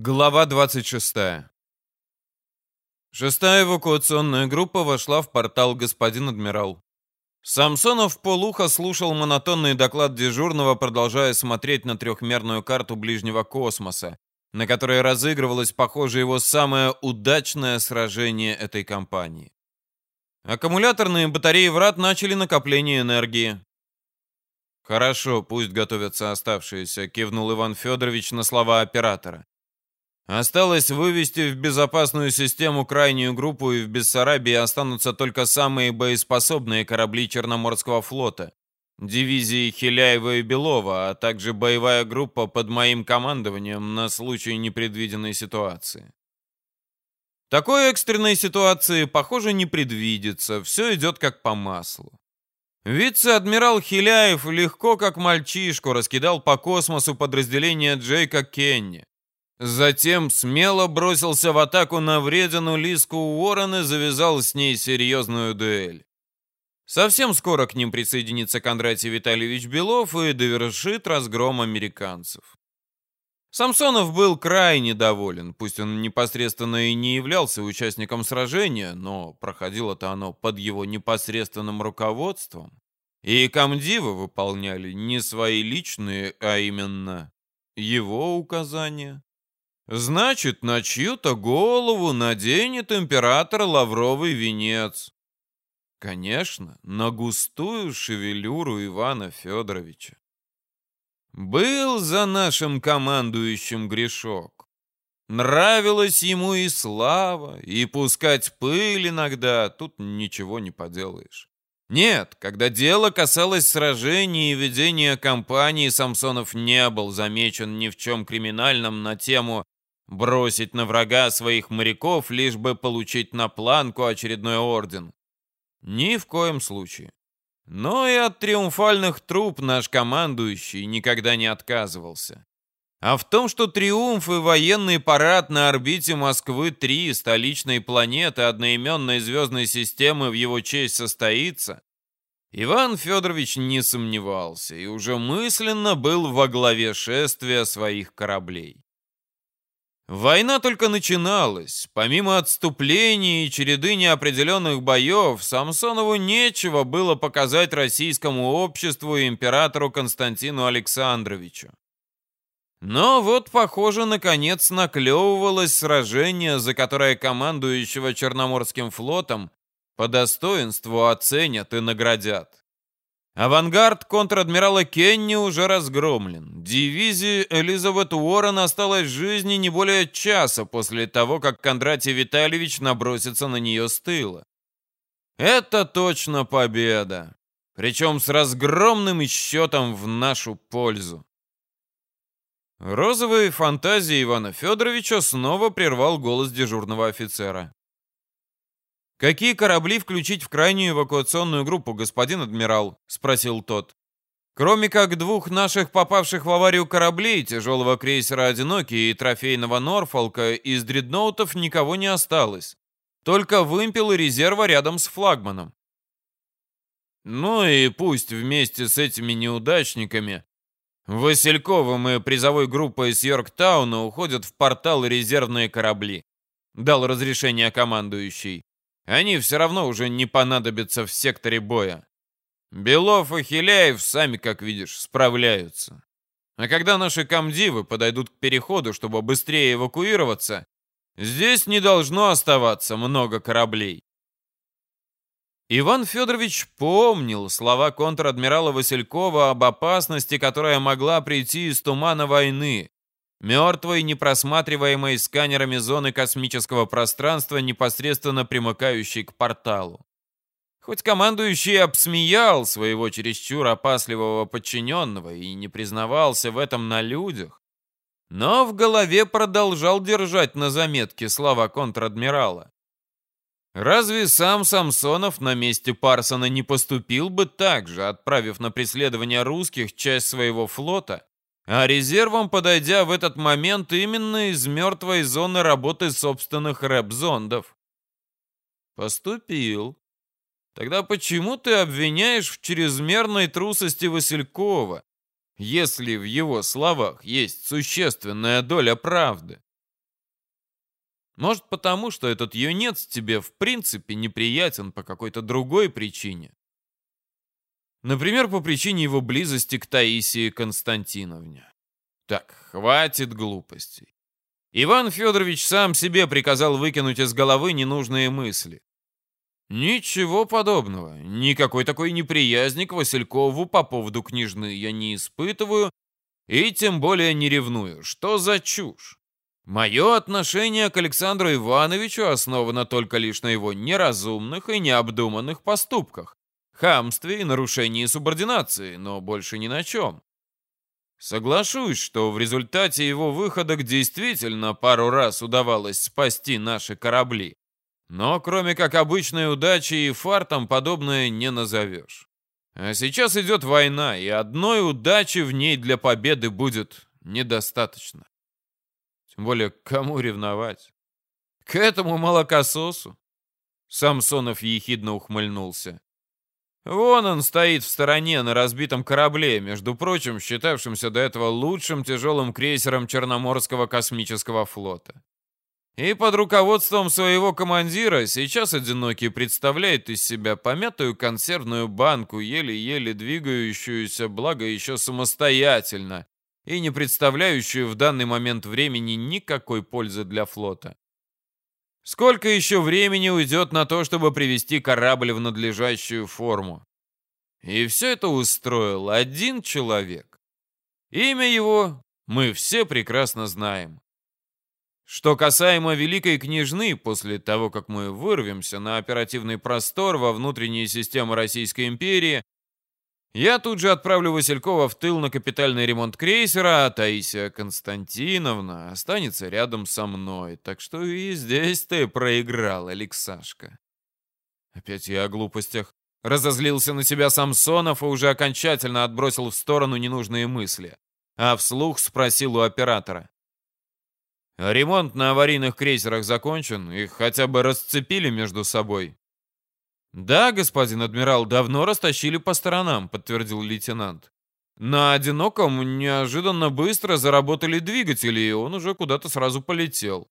Глава 26. Шестая эвакуационная группа вошла в портал «Господин адмирал». Самсонов полухо слушал монотонный доклад дежурного, продолжая смотреть на трехмерную карту ближнего космоса, на которой разыгрывалось, похоже, его самое удачное сражение этой кампании. Аккумуляторные батареи врат начали накопление энергии. «Хорошо, пусть готовятся оставшиеся», — кивнул Иван Федорович на слова оператора. Осталось вывести в безопасную систему крайнюю группу, и в Бессарабии останутся только самые боеспособные корабли Черноморского флота. Дивизии Хиляева и Белова, а также боевая группа под моим командованием на случай непредвиденной ситуации. Такой экстренной ситуации, похоже, не предвидится. Все идет как по маслу. Вице-адмирал Хиляев легко, как мальчишку, раскидал по космосу подразделение Джейка Кенни. Затем смело бросился в атаку на вредину Лиску Уоррен и завязал с ней серьезную дуэль. Совсем скоро к ним присоединится Кондратий Витальевич Белов и довершит разгром американцев. Самсонов был крайне доволен, пусть он непосредственно и не являлся участником сражения, но проходило-то оно под его непосредственным руководством, и комдивы выполняли не свои личные, а именно его указания. Значит, на чью-то голову наденет император лавровый венец. Конечно, на густую шевелюру Ивана Федоровича. Был за нашим командующим грешок. Нравилась ему и слава, и пускать пыль иногда, тут ничего не поделаешь. Нет, когда дело касалось сражений и ведения кампании, Самсонов не был замечен ни в чем криминальном на тему Бросить на врага своих моряков, лишь бы получить на планку очередной орден. Ни в коем случае. Но и от триумфальных труп наш командующий никогда не отказывался. А в том, что триумф и военный парад на орбите Москвы-3, столичной планеты одноименной звездной системы в его честь состоится, Иван Федорович не сомневался и уже мысленно был во главе шествия своих кораблей. Война только начиналась. Помимо отступления и череды неопределенных боев, Самсонову нечего было показать российскому обществу и императору Константину Александровичу. Но вот, похоже, наконец наклевывалось сражение, за которое командующего Черноморским флотом по достоинству оценят и наградят. Авангард контр-адмирала Кенни уже разгромлен. Дивизии Элизабет Уоррен осталось жизни не более часа после того, как Кондратий Витальевич набросится на нее с тыла. Это точно победа. Причем с разгромным счетом в нашу пользу. Розовые фантазии Ивана Федоровича снова прервал голос дежурного офицера. «Какие корабли включить в крайнюю эвакуационную группу, господин адмирал?» — спросил тот. «Кроме как двух наших попавших в аварию кораблей, тяжелого крейсера «Одинокий» и трофейного «Норфолка», из дредноутов никого не осталось. Только вымпелы резерва рядом с флагманом». «Ну и пусть вместе с этими неудачниками Васильковым и призовой группой из Йорктауна уходят в портал резервные корабли», — дал разрешение командующий. Они все равно уже не понадобятся в секторе боя. Белов и Хиляев сами, как видишь, справляются. А когда наши комдивы подойдут к переходу, чтобы быстрее эвакуироваться, здесь не должно оставаться много кораблей. Иван Федорович помнил слова контр-адмирала Василькова об опасности, которая могла прийти из тумана войны, мертвой, непросматриваемой сканерами зоны космического пространства, непосредственно примыкающей к порталу. Хоть командующий обсмеял своего чересчур опасливого подчиненного и не признавался в этом на людях, но в голове продолжал держать на заметке слова контр-адмирала. Разве сам Самсонов на месте Парсона не поступил бы так же, отправив на преследование русских часть своего флота а резервом подойдя в этот момент именно из мертвой зоны работы собственных рэп-зондов. Поступил. Тогда почему ты обвиняешь в чрезмерной трусости Василькова, если в его словах есть существенная доля правды? Может, потому, что этот юнец тебе в принципе неприятен по какой-то другой причине. Например, по причине его близости к Таисии Константиновне. Так, хватит глупостей. Иван Федорович сам себе приказал выкинуть из головы ненужные мысли. Ничего подобного. Никакой такой неприязни к Василькову по поводу княжны я не испытываю и тем более не ревную. Что за чушь? Мое отношение к Александру Ивановичу основано только лишь на его неразумных и необдуманных поступках, хамстве и нарушении субординации, но больше ни на чем. Соглашусь, что в результате его выходок действительно пару раз удавалось спасти наши корабли. Но кроме как обычной удачи и фартом подобное не назовешь. А сейчас идет война, и одной удачи в ней для победы будет недостаточно. Тем более, кому ревновать? К этому молокососу? Самсонов ехидно ухмыльнулся. Вон он стоит в стороне на разбитом корабле, между прочим, считавшимся до этого лучшим тяжелым крейсером Черноморского космического флота. И под руководством своего командира сейчас одинокий представляет из себя помятую консервную банку, еле-еле двигающуюся, благо еще самостоятельно, и не представляющую в данный момент времени никакой пользы для флота. Сколько еще времени уйдет на то, чтобы привести корабль в надлежащую форму? И все это устроил один человек. Имя его мы все прекрасно знаем. Что касаемо Великой Княжны, после того, как мы вырвемся на оперативный простор во внутренние системы Российской империи, я тут же отправлю Василькова в тыл на капитальный ремонт крейсера, а Таисия Константиновна останется рядом со мной. Так что и здесь ты проиграл, Алексашка. Опять я о глупостях. Разозлился на себя Самсонов и уже окончательно отбросил в сторону ненужные мысли. А вслух спросил у оператора. Ремонт на аварийных крейсерах закончен, их хотя бы расцепили между собой. Да, господин адмирал, давно растащили по сторонам, подтвердил лейтенант. На одиноком неожиданно быстро заработали двигатели, и он уже куда-то сразу полетел.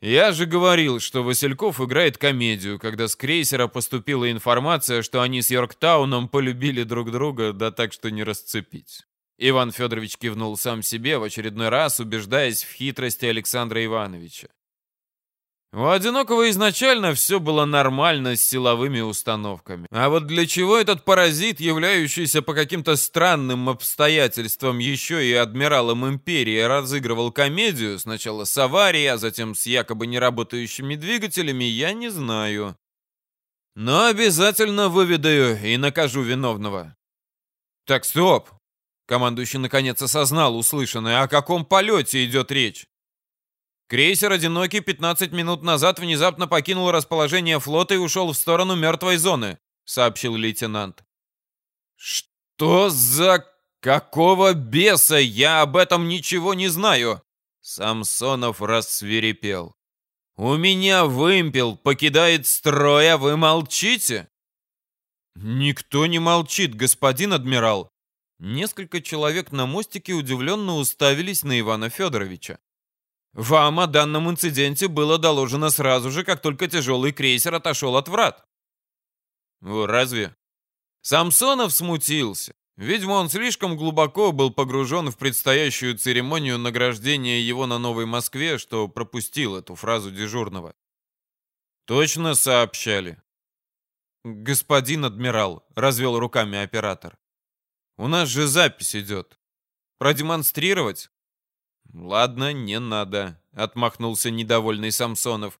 Я же говорил, что Васильков играет комедию, когда с крейсера поступила информация, что они с Йорктауном полюбили друг друга, да так, что не расцепить. Иван Федорович кивнул сам себе в очередной раз, убеждаясь в хитрости Александра Ивановича. У Одинокого изначально все было нормально с силовыми установками. А вот для чего этот паразит, являющийся по каким-то странным обстоятельствам еще и адмиралом империи, разыгрывал комедию, сначала с аварией, а затем с якобы неработающими двигателями, я не знаю. Но обязательно выведаю и накажу виновного. Так, стоп! Командующий наконец осознал услышанное. О каком полете идет речь? Крейсер «Одинокий» 15 минут назад внезапно покинул расположение флота и ушел в сторону мертвой зоны, сообщил лейтенант. Что за... какого беса? Я об этом ничего не знаю. Самсонов рассверепел. «У меня вымпел покидает строй, а вы молчите?» «Никто не молчит, господин адмирал», Несколько человек на мостике удивленно уставились на Ивана Федоровича. «Вам о данном инциденте было доложено сразу же, как только тяжелый крейсер отошел от врат». «Разве?» Самсонов смутился. Видимо, он слишком глубоко был погружен в предстоящую церемонию награждения его на Новой Москве, что пропустил эту фразу дежурного. «Точно сообщали?» «Господин адмирал», — развел руками оператор. У нас же запись идет. Продемонстрировать? Ладно, не надо, отмахнулся недовольный Самсонов.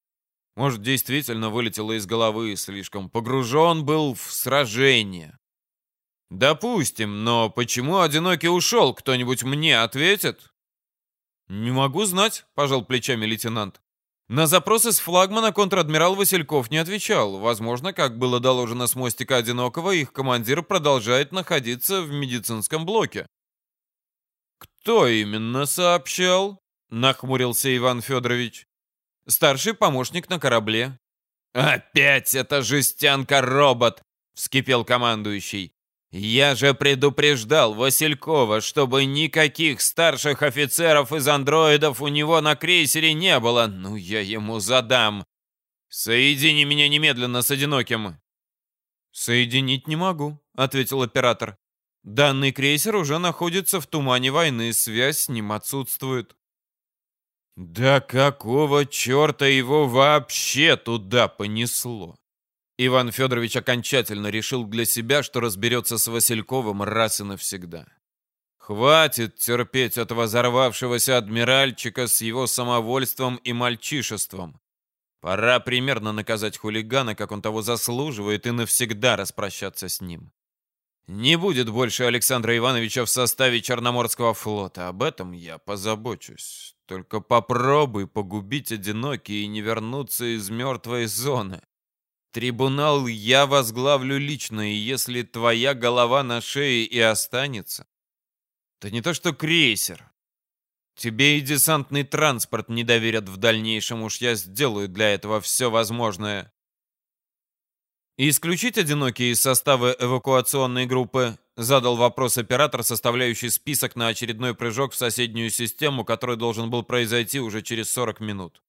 Может, действительно вылетело из головы, слишком погружен был в сражение. Допустим, но почему одинокий ушел, кто-нибудь мне ответит? Не могу знать, пожал плечами лейтенант. На запросы с флагмана контр-адмирал Васильков не отвечал. Возможно, как было доложено с мостика Одинокого, их командир продолжает находиться в медицинском блоке. «Кто именно сообщал?» — нахмурился Иван Федорович. «Старший помощник на корабле». «Опять эта жестянка-робот!» — вскипел командующий. Я же предупреждал Василькова, чтобы никаких старших офицеров из андроидов у него на крейсере не было. Ну, я ему задам. Соедини меня немедленно с одиноким. Соединить не могу, ответил оператор. Данный крейсер уже находится в тумане войны, связь с ним отсутствует. Да какого черта его вообще туда понесло? Иван Федорович окончательно решил для себя, что разберется с Васильковым раз и навсегда. Хватит терпеть этого взорвавшегося адмиральчика с его самовольством и мальчишеством. Пора примерно наказать хулигана, как он того заслуживает, и навсегда распрощаться с ним. Не будет больше Александра Ивановича в составе Черноморского флота. Об этом я позабочусь. Только попробуй погубить одинокий и не вернуться из мертвой зоны. Трибунал я возглавлю лично, и если твоя голова на шее и останется, то не то что крейсер. Тебе и десантный транспорт не доверят в дальнейшем, уж я сделаю для этого все возможное. Исключить одинокие из состава эвакуационной группы задал вопрос оператор, составляющий список на очередной прыжок в соседнюю систему, который должен был произойти уже через 40 минут.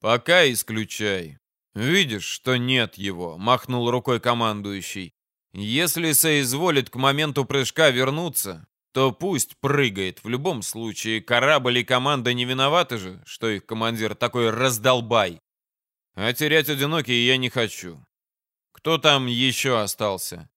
Пока исключай. «Видишь, что нет его», — махнул рукой командующий. «Если соизволит к моменту прыжка вернуться, то пусть прыгает. В любом случае, корабль и команда не виноваты же, что их командир такой раздолбай. А терять одинокий я не хочу. Кто там еще остался?»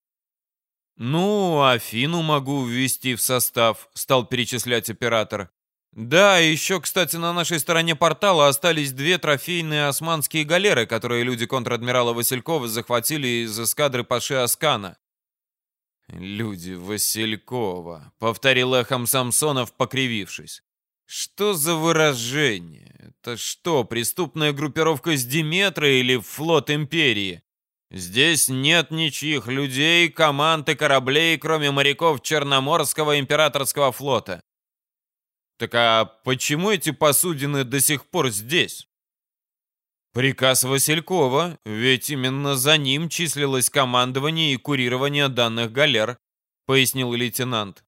«Ну, Афину могу ввести в состав», — стал перечислять оператор. Да, еще, кстати, на нашей стороне портала остались две трофейные османские галеры, которые люди контр-адмирала Василькова захватили из эскадры Паши Аскана. «Люди Василькова», — повторил эхом Самсонов, покривившись. «Что за выражение? Это что, преступная группировка с Диметра или флот Империи? Здесь нет ничьих людей, команд и кораблей, кроме моряков Черноморского императорского флота. Так а почему эти посудины до сих пор здесь? Приказ Василькова, ведь именно за ним числилось командование и курирование данных галер, пояснил лейтенант.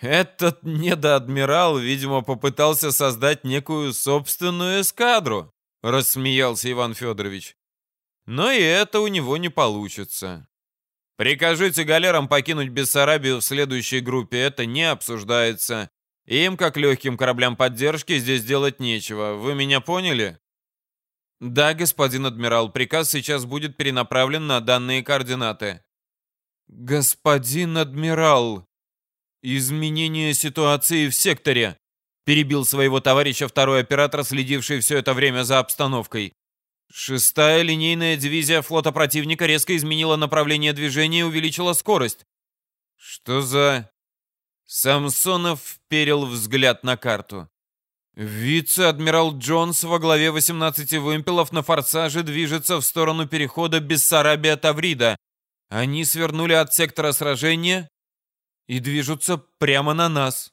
Этот недоадмирал, видимо, попытался создать некую собственную эскадру, рассмеялся Иван Федорович. Но и это у него не получится. Прикажите галерам покинуть Бессарабию в следующей группе, это не обсуждается. Им, как легким кораблям поддержки, здесь делать нечего. Вы меня поняли? Да, господин адмирал, приказ сейчас будет перенаправлен на данные координаты. Господин адмирал, изменение ситуации в секторе, перебил своего товарища второй оператор, следивший все это время за обстановкой. Шестая линейная дивизия флота противника резко изменила направление движения и увеличила скорость. Что за... Самсонов вперил взгляд на карту. Вице-адмирал Джонс во главе 18 вымпелов на форсаже движется в сторону перехода Бессарабия-Таврида. Они свернули от сектора сражения и движутся прямо на нас.